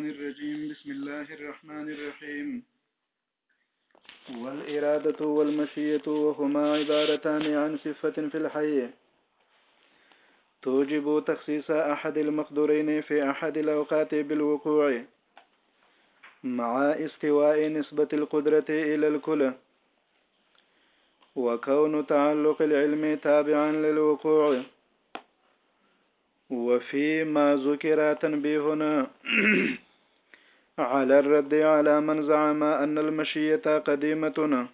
الرجيم بسم الله الرحمن الرحيم والإرادة والمشية وهما عبارتان عن صفة في الحي توجب تخصيص أحد المقدورين في أحد الأوقات بالوقوع مع استواء نسبة القدرة إلى الكل وكون تعلق العلم تابعا للوقوع وفي ما ذكر تنبيهنا على الرد على من زعم أن المشية قديمتنا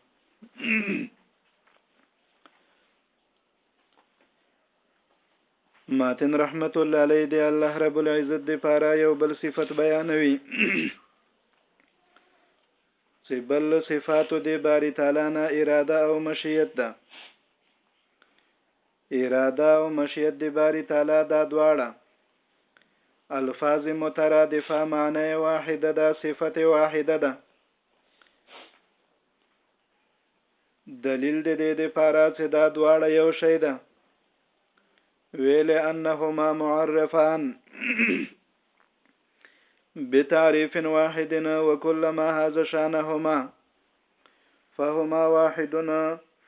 ماتن رحمت الله علیه دی الله رب العزت دی پاره یو بل صفت بیانوي چې بل صفات دی باری تعالی نه اراده او مشیت ده اراده او مشیت د باری تعالی دا دواړه الفاظ مترادفه معنی واحده ده صفت واحده ده دلیل د دې د پاره چې دا دواړه یو شی ده ویل انهما معرفان بتعريف واحد وكلما هذا شانهما فهما واحد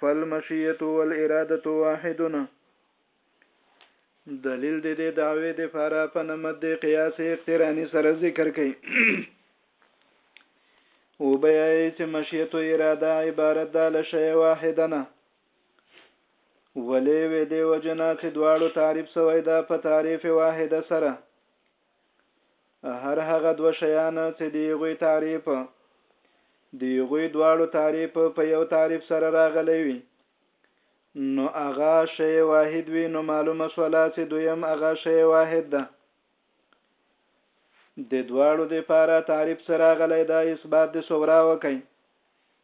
فالمشیه والاراده واحد دلیل د دې دعوی د فاره په نمد د قیاس اقترانی سره ذکر کړي او بیا چې مشیت او اراده عبارت ده له شی واحدنه ولې وې د وجنا چې دواړو تعریف سوی دا په تعریف واحده سره هر هغه دوه شیان چې د هغوی تعریف د هغوی دواړو تعریف په یو تعریف سره راغلی وي نو هغه شی واحد وي نو معلومه شوله چې دویم هغه شی واحد ده د دواړو د پاره تعریف سره غلی دا اثبات د صغرا وکي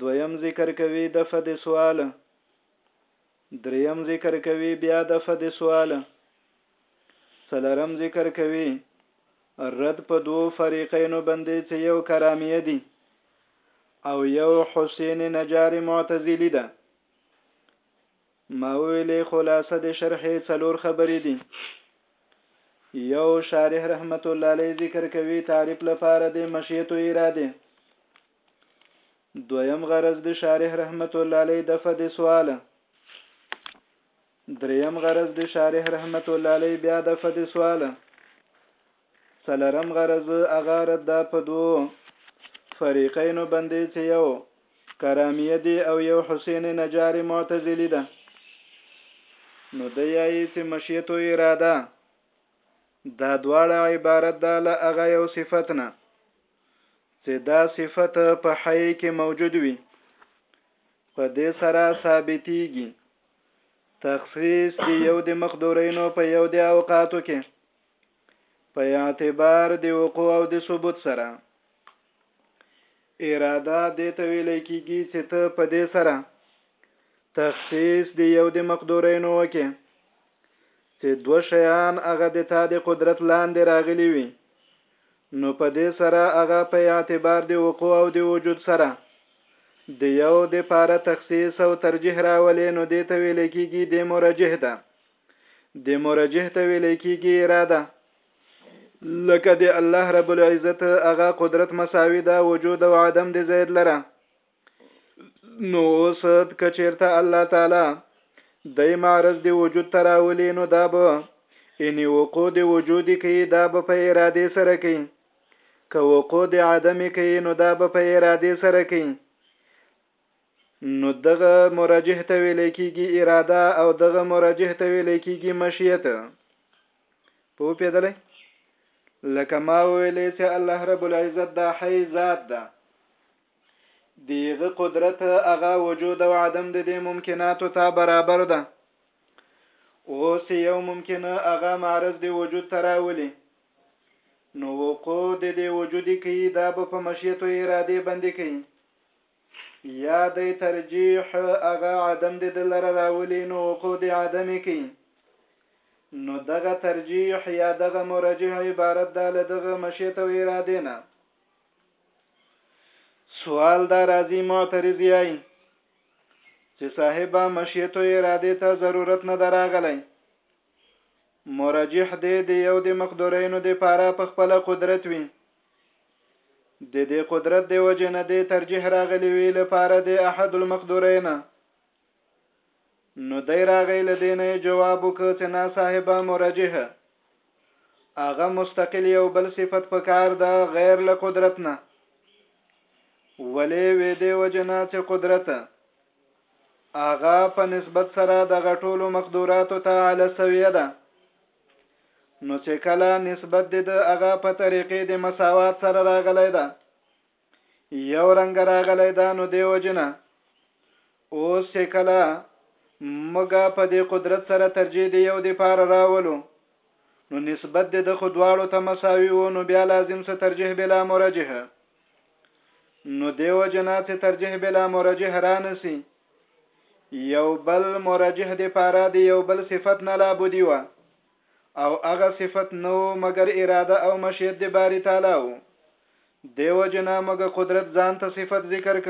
دویم ذکر کوي دفع د سوال دریم ذکر کوي بیا دفع د سوال څلرم ذکر کوي رد په دوو فریقینو باندې چې یو کرامیه دي او یو حسین نجار معتزلی ده ما ویلې خلاصه د شرحې څلور خبرې دي یو شارح رحمت الله علیه ذکر کوي تعریف لپاره د مشیت اراده دویم غرض د شارح رحمت الله علیه د فد سوال دریم غرض د شارح رحمت الله علیه بیا د فد سوال سلرم غرض اغه رد په دو فریقینو باندې چې یو کرامیه دی او یو حسین نجار معتزلی ده نو د یای چې مشیت او اراده دا دواړه عبارت ده له اغه یو صفت نه چې دا صفت په حی کې موجود وي په دې سره ثابتېږي تخصیص د یو د مقدورینو په یو د اوقاتو کې په اعتبار د وقوع او د ثبوت سره اراده د تویل کیږي چې ته په دې سره تخصیص د یو د مقدورینو وکې چې دوه شیان هغه د تا د قدرت لاندې راغلي وي، نو په دې سره هغه په اعتبار د وقوع او د وجود سره د یو د پاره تخصیص او ترجیح راولې نو دې ته ویل کېږي د مرجح ده. د مرجح ته ویل کېږي اراده. لکه د الله رب العزت هغه قدرت مساوي ده وجود او عدم د زید لره. نو اوس که چیرته الله تعالی دای معرض دی وجود تراولی نو دا به انی وقوع دی وجود کی دا به په اراده سره کی که وقوع دی عدم کی نو دا به په اراده سره کی نو دغه مرجح ته ویل کیږي اراده او دغه مرجح ته ویل کیږي مشیت په پیدلې لکه ما ویلې چې الله رب العزت دا حي ذات ده دیغه قدرت هغه وجود او عدم د دې ممکناتو ته برابر ده اوس یو ممکنه هغه معرض دی وجود تراولي نو وقوع د دې وجود کی دا به په مشیت او اراده باندې کوي یا د ترجیح هغه عدم د دلر راولي نو وقوع د عدم کی نو دغه ترجیح یا دغه مرجح عبارت ده له دغه مشیت او اراده نه سوال دا راځي معترض یای چې صاحب مشیت او اراده ته ضرورت نه دراغلی مرجح دی د یو د مقدورینو د پاره په خپل قدرت وي د دې قدرت د وجه نه د ترجیح راغلی وی لپاره د احد المقدورین نو دی راغی له دې نه جواب وکړ چې نا صاحبه مرجح هغه مستقل یو بل صفت پکار ده غیر له قدرت نه ولې وې دې وجنا چې قدرت هغه په نسبت سره د غټولو مقدوراتو ته علی سویه ده نو چې کله نسبت د هغه په طریقې د مساوات سره راغلی ده یو رنګ راغلی دا نو دی وجنه اوس کله مګه په دې قدرت سره ترجیح دی یو دی پار راولو نو نسبت د خو دواړو ته مساوي وو نو بیا لازم څه ترجیح بلا مرجح نو دیو جنا څه ترجیح بلا مرجح را نسی یو بل مرجح د پارا دی یو بل صفت نه لا بودی و او هغه صفت نه وو مګر اراده او مشیت د باری تعالی وو دیو جنا موږ قدرت ځان ته صفت ذکر ک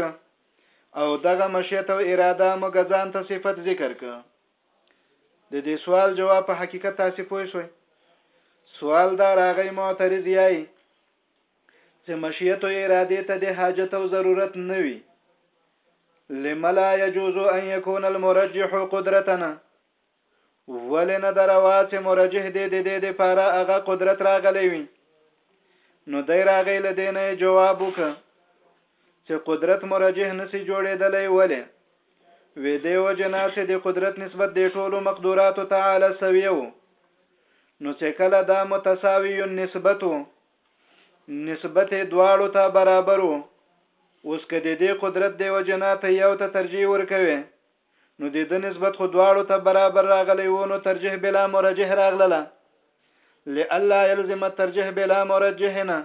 او دغه مشیت او اراده موږ ځان ته صفت ذکر ک د دې سوال جواب په حقیقت تاسو پوه شئ سوال دا راغی معترض یای چې مشیت او اراده ته د حاجت او ضرورت نه وي لملا يجوز ان يكون المرجح قدرتنا ولې نه ده روا چې مرجح دې د دې دپاره هغه قدرت راغلی وي نو دی راغی له دې نه یې جواب وکړه چې قدرت مرجح نسی جوړېدلی ولې وې دې وجه نه چې د قدرت نسبت د ټولو مقدوراتو ته اعلی سوی و نو چې کله دا متساوی نسبت و نسبت دواړو ته برابر و اوس که د دې قدرت د وجه نه ته یو ته ترجیح ورکوي نو د ده نسبت خو دواړو ته برابر راغلی وو نو ترجیح بلا مرجح راغله لئلا يلزم الترجیح بلا مرجحنا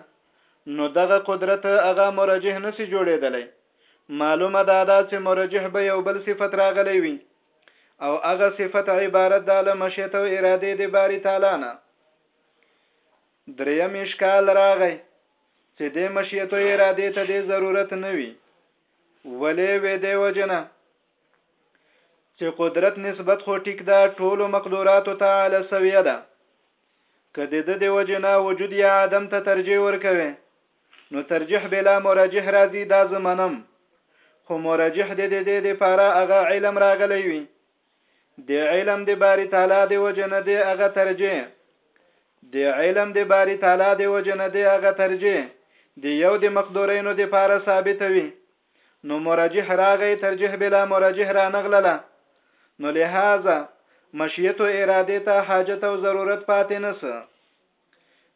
نو دغه قدرت هغه مرجح نسی جوړېدلی معلومه ده دا چې مرجح به یو بل صفت راغلی وي او هغه صفت عبارت ده له مشیت او ارادې د باری تعالی نه دریم اشکال راغی چې د مشیت او ارادې ته د ضرورت نه وي ولې وې دی وجنه چې قدرت نسبت خو ټیک ده ټولو مقدوراتو ته علی سویه ده که د د وجنه وجود یا عدم ته ترجیح ورکوي نو ترجیح بلا مرجح راځي دا زمنم خو مرجح د دې د لپاره هغه علم راغلی وي د علم د باری تعالی د وجه نه دی هغه ترجیح د علم د باری تعالی د وجه نه دی هغه ترجیح د یو د مقدورینو د پاره ثابت وي نو مرجح راغی ترجیح بلا مرجح را نغلله نو لهذا مشیت او اراده ته حاجت او ضرورت پاتې نس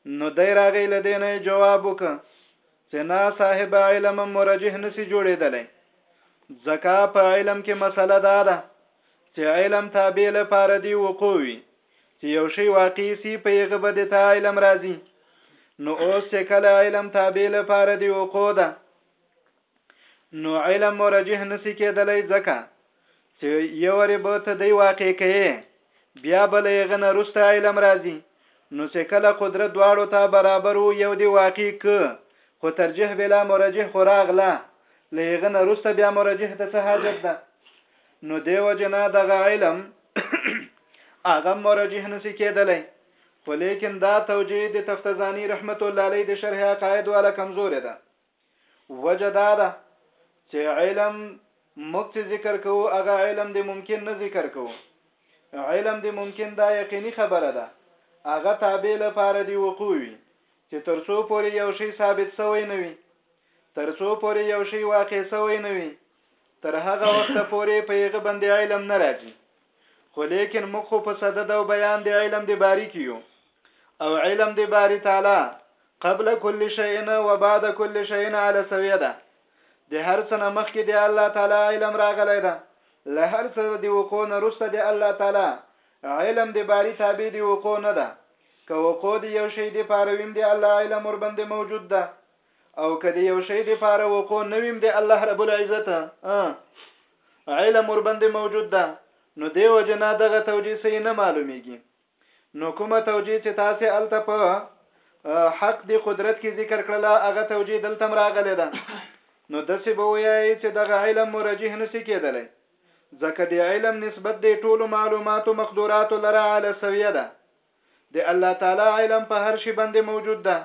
نو دی راغی لدینه جواب وک چې نا صاحب علم مرجح نسی جوړیدلی ځکه په علم کې مسله دا ده چې علم تابع لپاره دی وقوع وي چې یو شی واقع سی په یغه بده ته علم راځي نو اوس چې کله علم تابع لپاره دی وقوع ده نو علم مرجح نسی کېدلی ځکه چې یو ربه ته دی واقع کوي بیا بل یغه نه رسته علم راځي نو چې کله قدرت دواړو ته برابر وو یو دی واقع ک خو ترجیح بلا مرجح خو راغله لېغه نه رسته بیا مرجح ته څه حاجت ده نو دیو جنا دغه علم هغه مرجح نسی کېدلی خو لیکن دا توجیه د تفتزانی رحمت الله علیه د شرح عقاید والا کمزور ده وجه دا ده چې علم موږ چې ذکر کوو هغه علم د ممکن نه ذکر کوو علم د ممکن دا یقیني خبره ده هغه تابع لپاره دی وقوع وي چې ترڅو پورې یو شی ثابت سوی نه وي ترڅو پورې یو شی واقع سوی نه وي تر هغه وخت پورې په یغه باندې علم نه راځي خو لیکن موږ خو په صدد او بیان دی علم دی باری کیو او علم دی باری تعالی قبل کل شیئن و بعد کل شیئن علی سویه ده د هر څه نه مخکې دی الله تعالی علم راغلی ده له هر څه دی وقوع نه رسته دی الله تعالی علم دی باری تابع دی وقوع نه ده که وقوع دی یو شی دی پارویم دی الله علم ور باندې موجود ده او که د یو شی د پاره وقوع نویم د الله رب العزت علم ور باندې موجود ده نو دی وجنا دغه توجیه سي نه معلومیږي نو کومه توجیه چې تاسو الته په حق دی قدرت کې ذکر کړله هغه توجیه دلته مراغله ده نو د څه به وایي چې دغه علم مرجح نسی کېدلی ځکه د علم نسبت د ټولو معلوماتو مقدوراتو لره علی سویه ده د الله تعالی علم په هر شي باندې موجود ده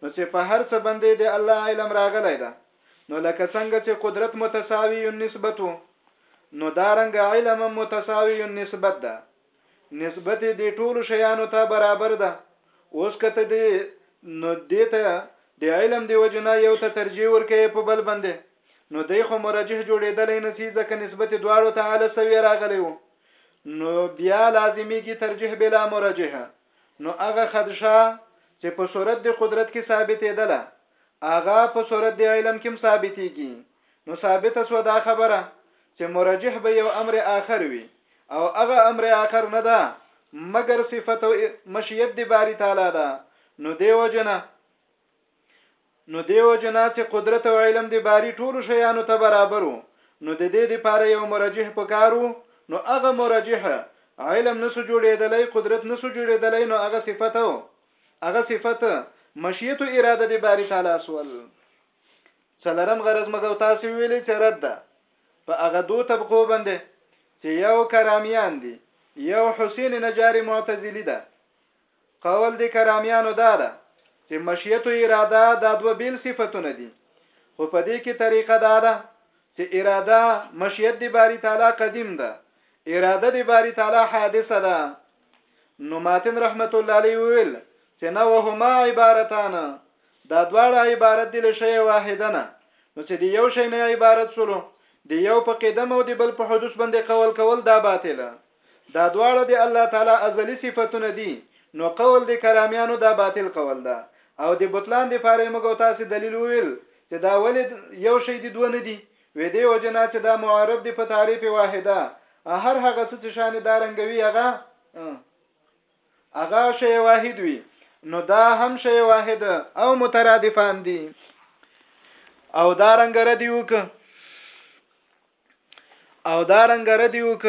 نو چې په هر څه باندې د الله علم راغلی ده نو لکه څنګه چې قدرت متساوی نسبت وو نو دا رنګ علم متساوی نسبت ده نسبت دی ټولو شیانو ته برابر ده اوس کته دی نو دیته د علم دی وجنه یو ته ترجیح ورکې په بل باندې نو دی خو مرجح جوړېدلې نسی ځکه نسبت دواړو ته اله سوي راغلی وو نو بیا لازمیږي ترجیح بلا مرجح نو هغه خدشه چې په صورت د قدرت کې ثابتېدله هغه په صورت د علم کې ثابتېږي نو ثابته سو دا خبره چې مرجح به یو امر آخر وي او هغه امر آخر نه ده مګر صفت او مشیت دی باری تعالی ده نو دیو جنه نو دیو جنا چې قدرت او علم دی باری ټولو شیانو ته برابرو نو د دې لپاره یو مرجح پکارو نو هغه مرجح علم نسو جوړېدلای قدرت نسو جوړېدلای نو هغه صفت او هغه صفت مشیت او اراده دی باری تعالی سول څلرم غرض مګو تاسو ویلې چې رد ده په هغه دو طبقو باندې چې یو کرامیان دي یو حسین نجاری معتزلی ده قول د کرامیانو دا ده چې مشیت او اراده دا دوه بیل صفتونه دي خو په دې کې طریقه دا ده چې اراده مشیت د باری تعالی قدیم ده اراده د باری تعالی حادثه ده نو ماتن رحمت الله علیه ویل چې نه وهما عبارتان دا دواړه عبارت دي له شی واحده نه نو چې دی یو شی نه عبارت شولو دی یو په قدم او دی بل په حدوث باندې قول کول دا باطله دا دواړه د الله تعالی ازلي صفتونه دي نو قول د کرامیانو دا باطل قول ده او د بطلان د پاره موږ او تاسو دلیل وویل چې دا ولې یو شی دي دوه نه دي وې دې وجنا چې دا معرب دي په تعریف واحده هر هغه څه چې شان دا رنګوي هغه هغه شی واحد وي نو دا هم شی واحد او مترادفان دي او دا رنګ ردی وک او دا رنګ رد وک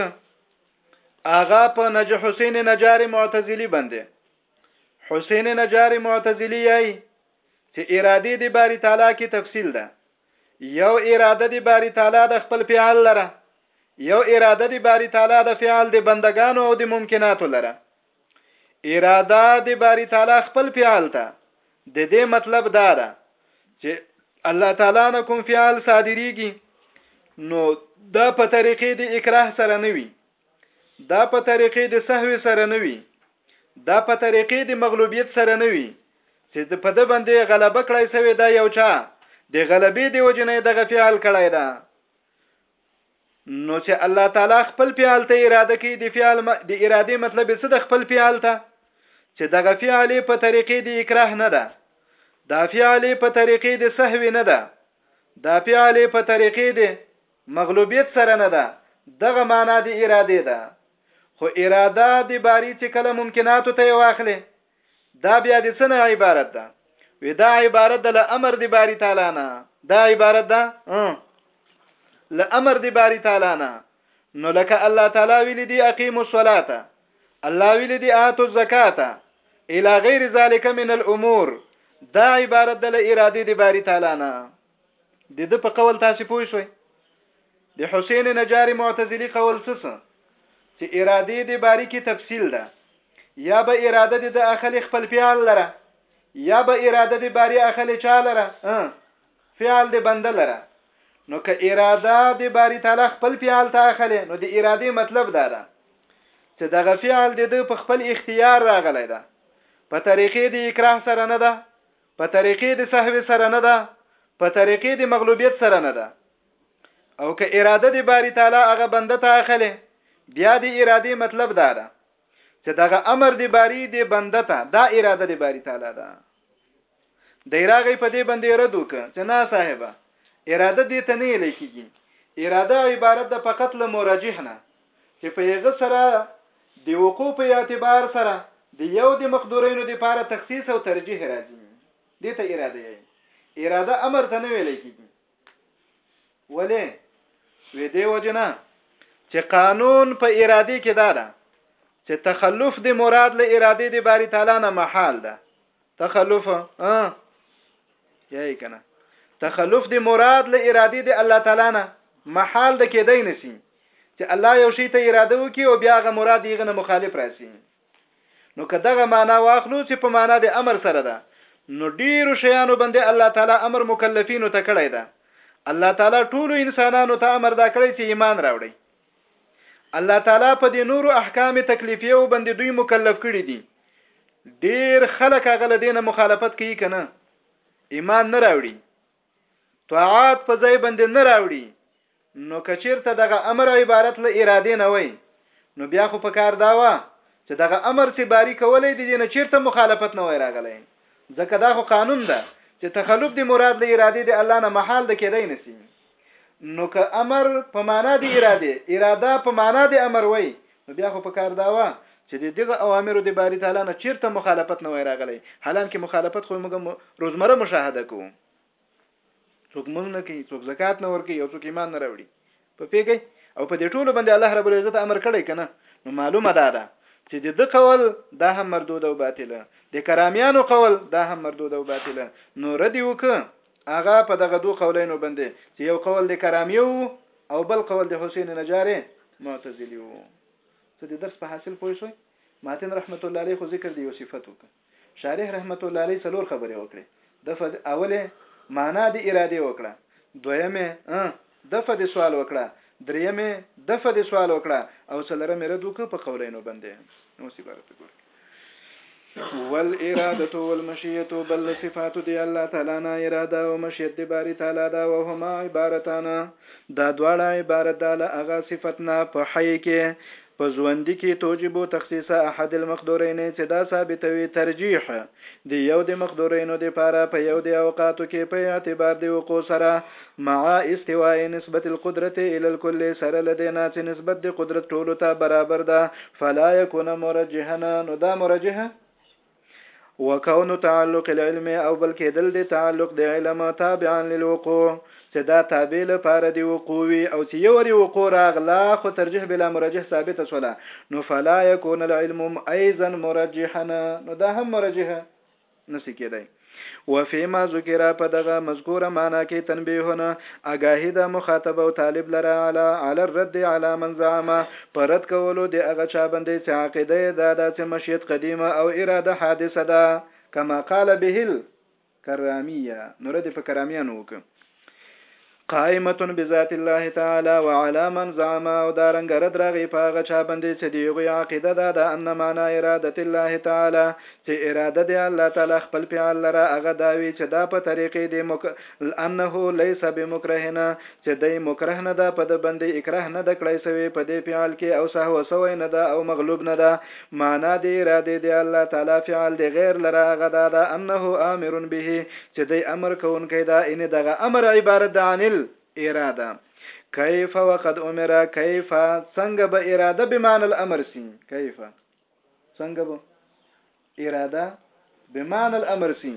اغا په نج حسین نجاری معتزلی باندې حسین نجاری معتزلی یی چې اراده دی باری تعالی کې تفصیل ده یو اراده دی باری تعالی د خپل فعل لره یو اراده دی باری تعالی د فعل د بندگانو او د ممکناتو لره اراده د باری تعالی خپل فعل ته د دې مطلب دا ده چې الله تعالی نه کوم فعل صادریږي نو دا په طریقې د اکراه سره نه وي دا په طریقې د سهو سره نه وي دا په طریقې د مغلوبیت سره نه وي چې د په د باندې غلبه کړای سوی دا یو چا د غلبې دی وجنه دغه فعل کړای دا نو چې الله تعالی خپل فعل ته اراده کوي د فعل د اراده مطلب څه د خپل فعل ته چې دغه فعل په طریقې د اکراه نه ده دا فعل په طریقې د سهو نه ده دا فعل په طریقې د مغلوبیت سره نه ده دغه معنا د اراده ده خو اراده د باری چې کله ممکناتو ته واخلې دا بیا د څه نه عبارت ده وی دا عبارت ده له امر دی باری تعالی نه دا عبارت ده له امر دی باری تعالی نه نو لکه الله تعالی ویل دی اقیم الصلاه الله ویل دی اتو الزکات الى غیر ذلك من الامور دا عبارت ده له اراده دی باری تعالی نه د د په قول تاسو پوه شوي د حسین نجاری معتزلی قول څه څه چې اراده د باریکی تفصیل ده یا به اراده د اخل خپل فعل لره یا به اراده د باری اخل چا لره فعل د بنده لره نو که اراده د باری تعالی خپل فعل ته اخلي نو د اراده مطلب دا ده چې دغه فعل د خپل اختیار راغلی ده په طریقې د اکراه سره نه ده په طريقې د سهوې سره نه ده په طريقې د مغلوبيت سره نه ده او که اراده د باری تعالی هغه بنده ته اخلي بیا د اراده مطلب دا ده چې دغه امر د باری د بنده ته دا اراده د باری تعالی ده د راغی په دې باندې رد وک چې نه صاحب اراده دې ته نه لیکيږي اراده عبارت ده فقط له مرجح نه چې په هغه سره د وقوع په اعتبار سره د یو د مقدورینو لپاره تخصیص او ترجیح راځي دې ته اراده یې اراده امر ته نه ویل کېږي ولې وې دې وجنه چې قانون په ارادي کې دا ده چې تخلف د مراد له ارادې د باری تعالی نه محال ده تخلف ها یای کنه تخلف دی مراد له اراده دی الله تعالی نه محال د کېدای نسی چې الله یو شی ته اراده وکي او بیا غ مراد یې غنه مخالف راسي نو که دغه معنا واخلو چې په معنا د امر سره ده نو ډیرو شیانو باندې الله تعالی امر مکلفینو ته کړی ده الله تعالی ټولو انسانانو ته امر دا کړی چې ایمان راوړي الله تعالی په دې نورو احکام تکلیفیو باندې دوی مکلف کړي دي ډیر خلک هغه لدینه مخالفت کوي کنه ایمان نه راوړي طاعات په ځای باندې نه راوړي نو کچیرته دغه امر عبارت له اراده نه وای نو بیا خو په کار دا و چې دغه امر سي باری کولای دي نه چیرته مخالفت نه وای راغلی ځکه دا خو قانون ده چې تخلف دی مراد له اراده دی الله نه محال د کېدای نسی نو که امر په معنا د اراده اراده په معنا د امر وای نو بیا خو په کار دا و چې د دغه اوامرو د باری تعالی نه چیرته مخالفت نه وای راغلی حالان کې مخالفت خو موږ روزمره مشاهده کوو څوک مونږ نه کوي څوک زکات نه ورکوي او څوک ایمان نه راوړي په پیګي او په دې ټولو باندې الله رب العزت امر کړی کنه نو معلومه ده ده چې د د قول دا هم مردود او باطله د کرامیانو قول دا هم مردود او باطله نو ردی وک هغه په دغه دو قولینو بندې چې یو قول د کرامیو او بل قول د حسین نجارې معتزلی وو څه د درس په حاصل پوه شوي ماتن رحمت الله علیه خو ذکر دی یو صفت وکړ شارح رحمت الله علیه څلور خبرې وکړي د اوله معنا د اراده وکړه دویمه دفعه دې سوال وکړه دريمې دفعه دې سوال وکړه او څلرمې رد وکړه په قولينو بندې اوس عبارت ته ګورئ والإرادة والمشية بل صفات دی الله تعالی نه اراده او مشیت دی باری تعالی دا او هما عبارتانا دا دواړه عبارت ده له هغه صفت نه په حی کې په ژوندي کې توجب تخصیص احد المقدورین چې دا ثابتوي ترجیح د یو د مقدورینو دپاره په یو د اوقاتو کې په اعتبار د وقوع سره مع استواء نسبت القدرت الی الکل سره له دې نه چې نسبت د قدرت ټولو ته برابر ده فلا یکون مرجحا نو دا مرجح وکونو تعلق العلم او بل کېدل د تعلق د علم تابعا للوقوع چې دا تابع لپاره دی وقوع وي او چې یو ری وقوع راغلا خو ترجیح بلا مرجح ثابت سوله نو فلا يكون العلم ايضا مرجحا نو دا هم مرجح نسی کېدای وفيما ذکر په دغه مذکوره معنا کې تنبيهونه اګاهي د مخاطب او طالب لره علی علی الرد علی من زعم پر رد کولو د هغه چا باندې چې عقیده یې دا ده چې مشیت قدیمه او اراده حادثه ده کما قال به الکرامیه نو رد په کرامیانو وکړه قائمه بذات الله تعالی وعلى من زعم او دا رنګ رد راغی په هغه چا باندې چې دی غوی عقیده دا ده ان معنا اراده الله تعالی چې اراده دی الله تعالی خپل فعل لره هغه داوی چې دا په طریقې دی مک انه ليس بمکرهنا چې دی مکره نه ده په د باندې اکراه نه د کړای سوی په دې فعل کې او سهو سوی نه ده او مغلوب نه ده معنی د ارادې د الله تعالی فعل د غیر لره هغه دا ده انه آمر به چې دی امر کوونکی ده ان دغه امر عبارت ده عن الاراده کیف وقد امر کیف څنګه به اراده بمعنى الامر سي کیف څنګه به اراده بمعنی الامر سی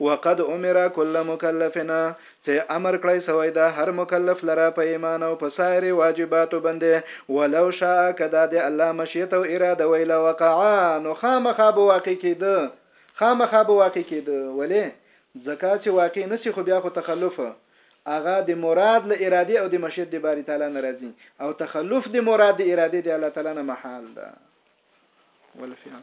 وقد امر کل مکلف څه امر کړی سوی ده هر مکلف لره په ایمان او په سایر واجباتو بندی ولو شاء که دا د الله مشیت او اراده وی لوقع نو خامخا به واقع کیده خامخا به واقع کیده ولی ځکه چه واقع نسی خو بیا خو تخلف هغه د مراد له ارادی او د مشیت د باری تعالی نه راځی او تخلف د مراد د ارادی د الله تعالی نه محال ده والفعل